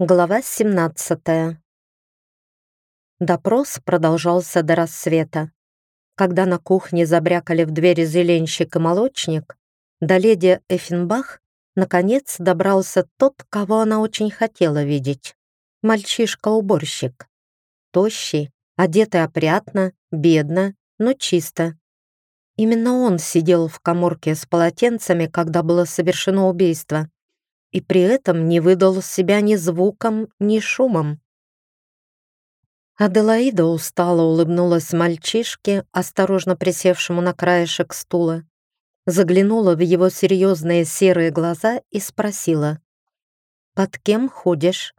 Глава 17 Допрос продолжался до рассвета. Когда на кухне забрякали в двери зеленщик и молочник, до леди Эффенбах наконец добрался тот, кого она очень хотела видеть. Мальчишка-уборщик. Тощий, одетый опрятно, бедно, но чисто. Именно он сидел в коморке с полотенцами, когда было совершено убийство и при этом не выдал себя ни звуком, ни шумом. Аделаида устало улыбнулась мальчишке, осторожно присевшему на краешек стула, заглянула в его серьезные серые глаза и спросила, «Под кем ходишь?»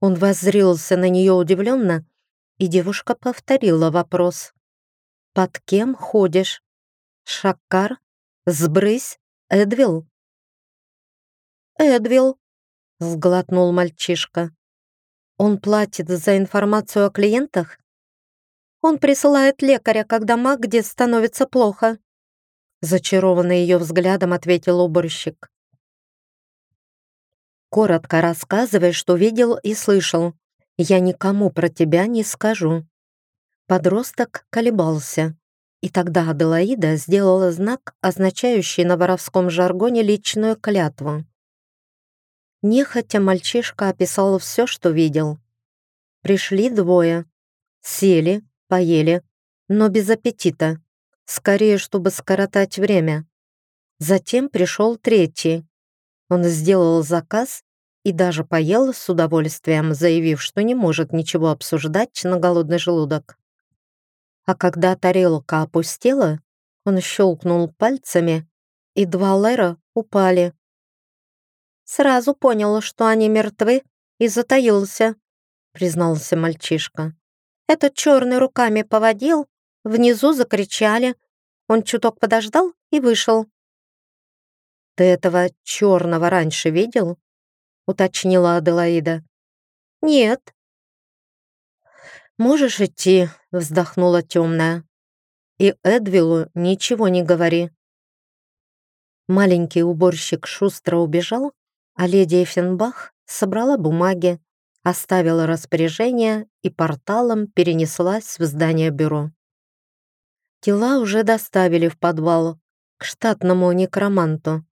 Он воззрился на нее удивленно, и девушка повторила вопрос. «Под кем ходишь? Шаккар? Сбрысь? Эдвилл?» «Эдвилл», — сглотнул мальчишка. «Он платит за информацию о клиентах?» «Он присылает лекаря, когда Магде становится плохо», зачарованный ее взглядом ответил уборщик. «Коротко рассказывай, что видел и слышал. Я никому про тебя не скажу». Подросток колебался, и тогда Аделаида сделала знак, означающий на воровском жаргоне личную клятву. Нехотя мальчишка описал все, что видел. Пришли двое. Сели, поели, но без аппетита. Скорее, чтобы скоротать время. Затем пришел третий. Он сделал заказ и даже поел с удовольствием, заявив, что не может ничего обсуждать на голодный желудок. А когда тарелка опустела, он щелкнул пальцами, и два лэра упали, Сразу понял, что они мертвы, и затаился», — признался мальчишка. «Этот черный руками поводил, внизу закричали. Он чуток подождал и вышел». «Ты этого черного раньше видел?» — уточнила Аделаида. «Нет». «Можешь идти», — вздохнула темная. «И Эдвилу ничего не говори». Маленький уборщик шустро убежал, а леди Эффенбах собрала бумаги, оставила распоряжение и порталом перенеслась в здание бюро. Тела уже доставили в подвал к штатному некроманту,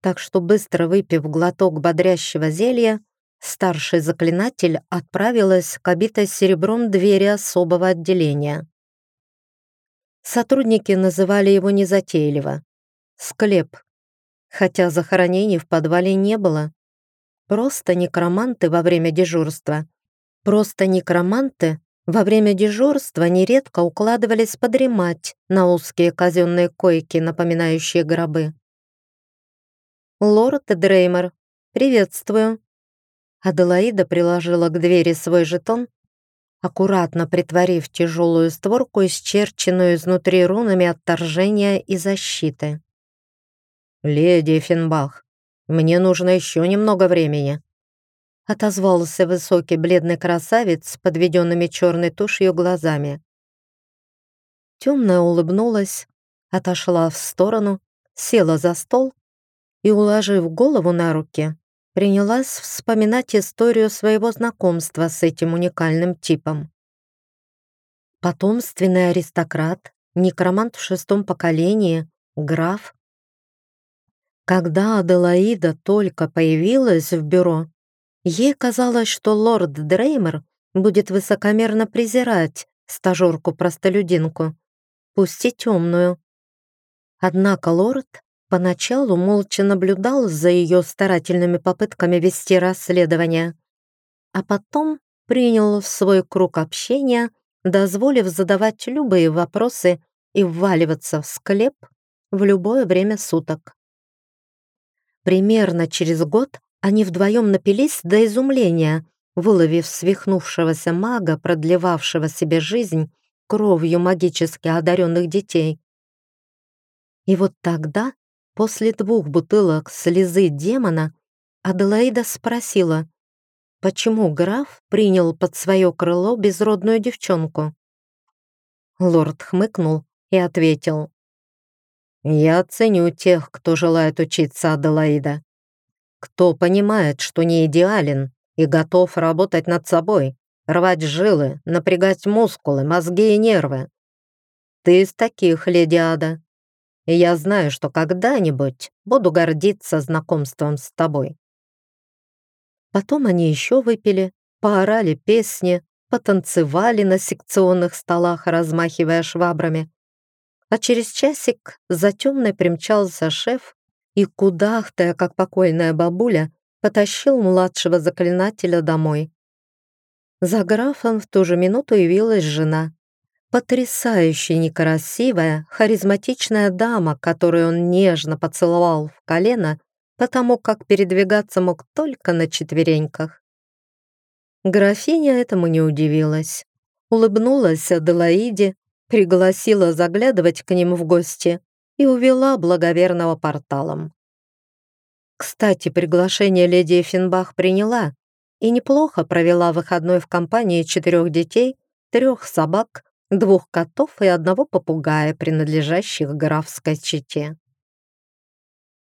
так что быстро выпив глоток бодрящего зелья, старший заклинатель отправилась к обитой серебром двери особого отделения. Сотрудники называли его незатейливо — склеп, хотя захоронений в подвале не было. Просто некроманты во время дежурства. Просто некроманты во время дежурства нередко укладывались подремать на узкие казенные койки, напоминающие гробы. «Лорд Дреймер, приветствую!» Аделаида приложила к двери свой жетон, аккуратно притворив тяжелую створку, исчерченную изнутри рунами отторжения и защиты. «Леди Финбах, мне нужно еще немного времени», отозвался высокий бледный красавец с подведенными черной тушью глазами. Темная улыбнулась, отошла в сторону, села за стол и, уложив голову на руки, принялась вспоминать историю своего знакомства с этим уникальным типом. Потомственный аристократ, некромант в шестом поколении, граф, когда Аделаида только появилась в бюро, ей казалось, что лорд Дреймер будет высокомерно презирать стажерку-простолюдинку, пусть и темную. Однако лорд поначалу молча наблюдал за ее старательными попытками вести расследование, а потом принял в свой круг общения, дозволив задавать любые вопросы и вваливаться в склеп в любое время суток. Примерно через год они вдвоем напились до изумления, выловив свихнувшегося мага, продлевавшего себе жизнь кровью магически одаренных детей. И вот тогда, после двух бутылок слезы демона, Аделаида спросила, почему граф принял под свое крыло безродную девчонку. Лорд хмыкнул и ответил, я ценю тех, кто желает учиться Аделаида. Кто понимает, что не идеален и готов работать над собой, рвать жилы, напрягать мускулы, мозги и нервы. Ты из таких, леди Ада. И я знаю, что когда-нибудь буду гордиться знакомством с тобой. Потом они еще выпили, поорали песни, потанцевали на секционных столах, размахивая швабрами. А через часик за темной примчался шеф и, кудахтая, как покойная бабуля, потащил младшего заклинателя домой. За графом в ту же минуту явилась жена. Потрясающе некрасивая, харизматичная дама, которую он нежно поцеловал в колено, потому как передвигаться мог только на четвереньках. Графиня этому не удивилась. Улыбнулась Аделаиде, пригласила заглядывать к ним в гости и увела благоверного порталом. Кстати, приглашение леди Эффенбах приняла и неплохо провела выходной в компании четырех детей, трех собак, двух котов и одного попугая, принадлежащих графской чете.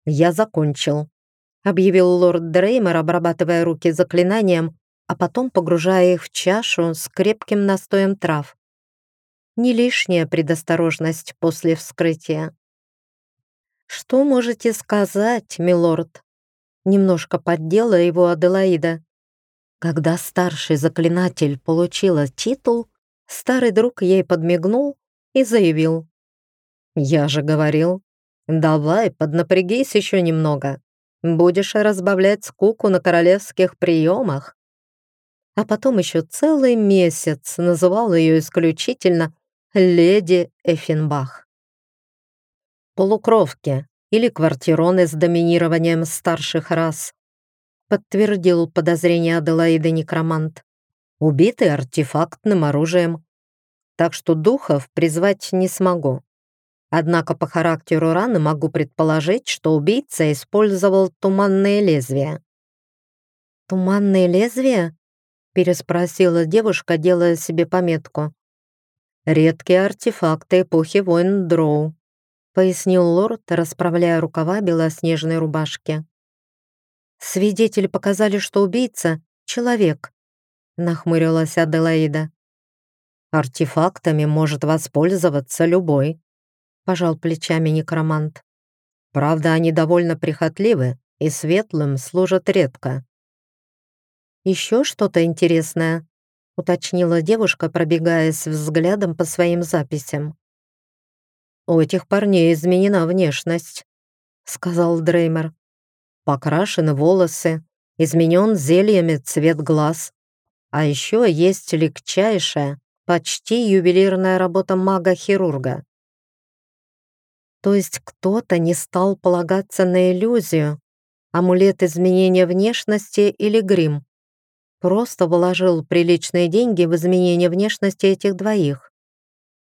«Я закончил», — объявил лорд Дреймер, обрабатывая руки заклинанием, а потом погружая их в чашу с крепким настоем трав. Не лишняя предосторожность после вскрытия. «Что можете сказать, милорд?» Немножко поддела его Аделаида. Когда старший заклинатель получила титул, старый друг ей подмигнул и заявил. «Я же говорил, давай, поднапрягись еще немного. Будешь разбавлять скуку на королевских приемах». А потом еще целый месяц называл ее исключительно «Леди Эффенбах». Полукровки, или квартироны с доминированием старших рас. Подтвердил подозрение Аделаиды некромант. Убиты артефактным оружием. Так что духов призвать не смогу. Однако по характеру раны могу предположить, что убийца использовал туманные лезвия. «Туманные лезвия?» переспросила девушка, делая себе пометку. «Редкие артефакты эпохи войн Дроу», пояснил лорд, расправляя рукава белоснежной рубашки. «Свидетели показали, что убийца — человек», — нахмурилась Аделаида. «Артефактами может воспользоваться любой», — пожал плечами некромант. «Правда, они довольно прихотливы и светлым служат редко». «Еще что-то интересное?» — уточнила девушка, пробегаясь взглядом по своим записям. «У этих парней изменена внешность», — сказал Дреймер. «Покрашены волосы, изменен зельями цвет глаз. А еще есть легчайшая, почти ювелирная работа мага-хирурга». То есть кто-то не стал полагаться на иллюзию, амулет изменения внешности или грим. Просто вложил приличные деньги в изменение внешности этих двоих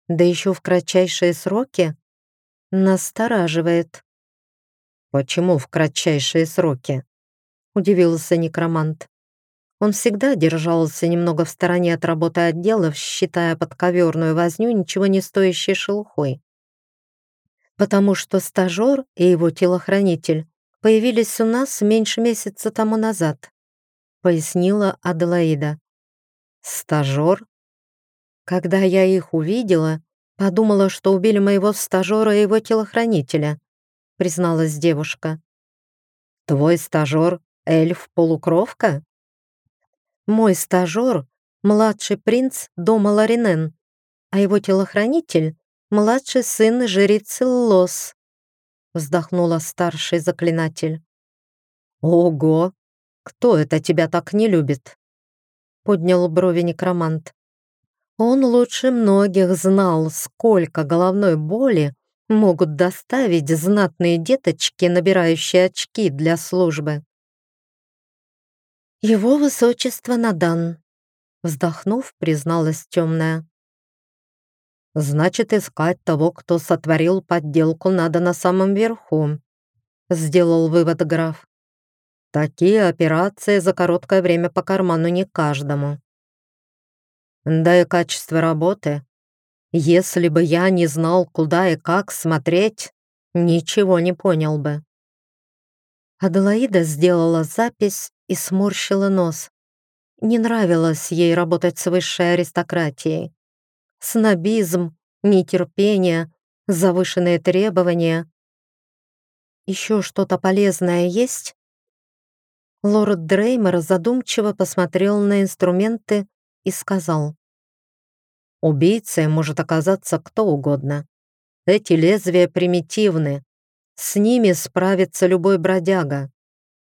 да еще в кратчайшие сроки, настораживает. «Почему в кратчайшие сроки?» — удивился некромант. Он всегда держался немного в стороне от работы отделов, считая подковерную возню ничего не стоящей шелухой. Потому что стажер и его телохранитель появились у нас меньше месяца тому назад, пояснила Аделаида. Стажер когда я их увидела, подумала, что убили моего стажера и его телохранителя, призналась девушка. Твой стажер — эльф-полукровка? Мой стажер — младший принц дома Ларинен, а его телохранитель — младший сын жрицы Лос, вздохнула старший заклинатель. Ого! Кто это тебя так не любит? Поднял брови некромант. Он лучше многих знал, сколько головной боли могут доставить знатные деточки, набирающие очки для службы. «Его высочество Надан», — вздохнув, призналась темная. «Значит, искать того, кто сотворил подделку, надо на самом верху», — сделал вывод граф. «Такие операции за короткое время по карману не каждому». Да и качество работы. Если бы я не знал, куда и как смотреть, ничего не понял бы. Аделаида сделала запись и сморщила нос. не нравилось ей работать с высшей аристократией. Снобизм, нетерпение, завышенные требования. Еще что-то полезное есть? Лорд Дреймер задумчиво посмотрел на инструменты и сказал. «Убийцей может оказаться кто угодно. Эти лезвия примитивны. С ними справится любой бродяга.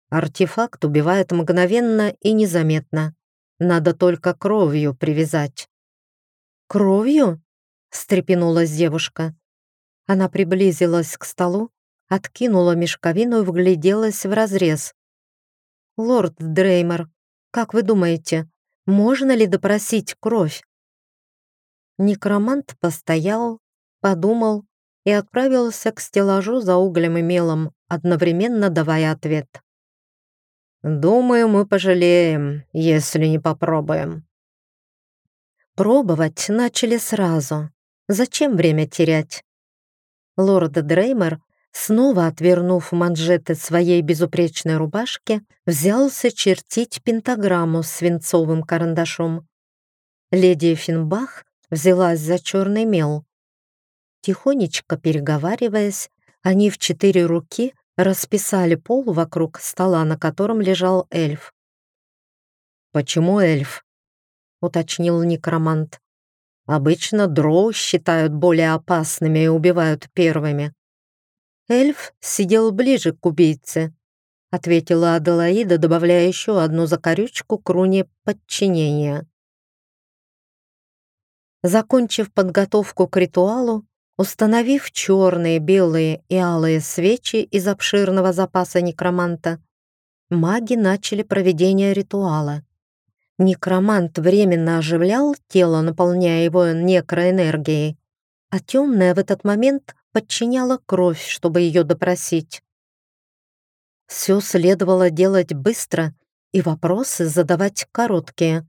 Артефакт убивает мгновенно и незаметно. Надо только кровью привязать». «Кровью?» — встрепенулась девушка. Она приблизилась к столу, откинула мешковину и вгляделась в разрез. «Лорд Дреймер, как вы думаете, можно ли допросить кровь?» Некромант постоял, подумал и отправился к стеллажу за углем и мелом, одновременно давая ответ. «Думаю, мы пожалеем, если не попробуем». Пробовать начали сразу. Зачем время терять? Лорд Дреймер Снова отвернув манжеты своей безупречной рубашки, взялся чертить пентаграмму свинцовым карандашом. Леди Финбах взялась за черный мел. Тихонечко переговариваясь, они в четыре руки расписали пол вокруг стола, на котором лежал эльф. «Почему эльф?» — уточнил некромант. «Обычно дроу считают более опасными и убивают первыми». Эльф сидел ближе к убийце, ответила Аделаида, добавляя еще одну закорючку к руне подчинения. Закончив подготовку к ритуалу, установив черные, белые и алые свечи из обширного запаса некроманта, маги начали проведение ритуала. Некромант временно оживлял тело, наполняя его некроэнергией, а темная в этот момент подчиняла кровь, чтобы ее допросить. Все следовало делать быстро и вопросы задавать короткие.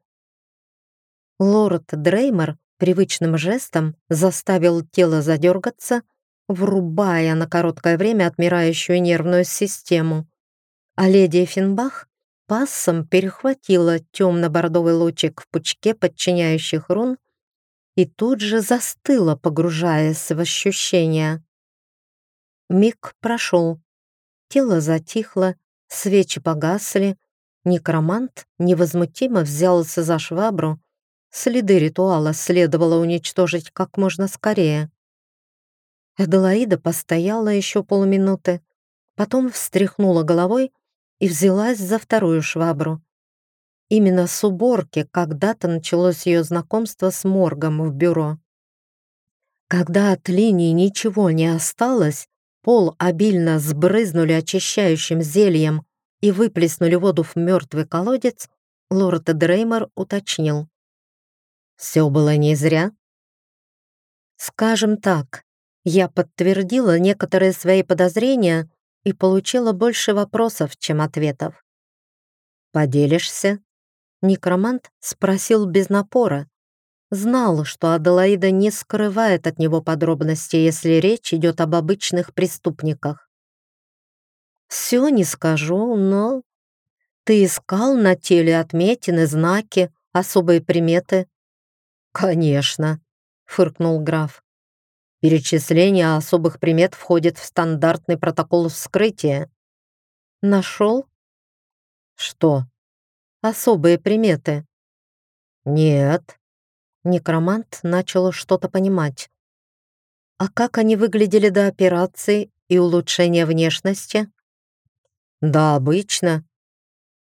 Лорд Дреймер привычным жестом заставил тело задергаться, врубая на короткое время отмирающую нервную систему. А леди Финбах пассом перехватила темно-бордовый лучик в пучке подчиняющих рун и тут же застыла, погружаясь в ощущения. Миг прошел. Тело затихло, свечи погасли, некромант невозмутимо взялся за швабру, следы ритуала следовало уничтожить как можно скорее. Эделаида постояла еще полминуты, потом встряхнула головой и взялась за вторую швабру. Именно с уборки когда-то началось ее знакомство с моргом в бюро. Когда от линии ничего не осталось, пол обильно сбрызнули очищающим зельем и выплеснули воду в мертвый колодец, лорд Дреймер уточнил. «Все было не зря?» «Скажем так, я подтвердила некоторые свои подозрения и получила больше вопросов, чем ответов. Поделишься?» Некромант спросил без напора. Знал, что Аделаида не скрывает от него подробности, если речь идет об обычных преступниках. «Все не скажу, но...» «Ты искал на теле отметины, знаки, особые приметы?» «Конечно», — фыркнул граф. «Перечисление особых примет входит в стандартный протокол вскрытия». «Нашел?» «Что?» Особые приметы?» «Нет». Некромант начал что-то понимать. «А как они выглядели до операции и улучшения внешности?» «Да, обычно».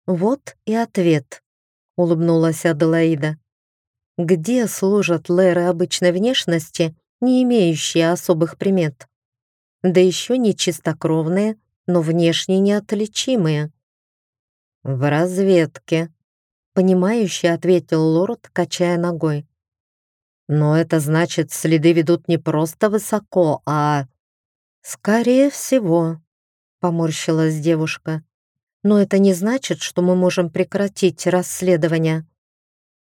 «Вот и ответ», — улыбнулась Аделаида. «Где служат лэры обычной внешности, не имеющие особых примет? Да еще не чистокровные, но внешне неотличимые». «В разведке», — понимающе ответил лорд, качая ногой. «Но это значит, следы ведут не просто высоко, а...» «Скорее всего», — поморщилась девушка. «Но это не значит, что мы можем прекратить расследование.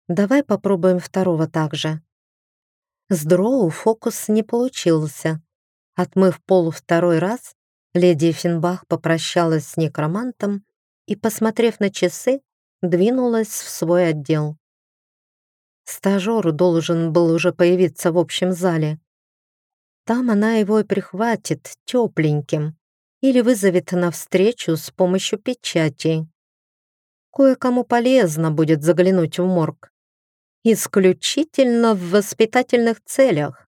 Давай попробуем второго также». С дроу фокус не получился. Отмыв пол второй раз, леди Финбах попрощалась с некромантом и, посмотрев на часы, двинулась в свой отдел. Стажер должен был уже появиться в общем зале. Там она его и прихватит тепленьким или вызовет на встречу с помощью печати. Кое-кому полезно будет заглянуть в морг. Исключительно в воспитательных целях.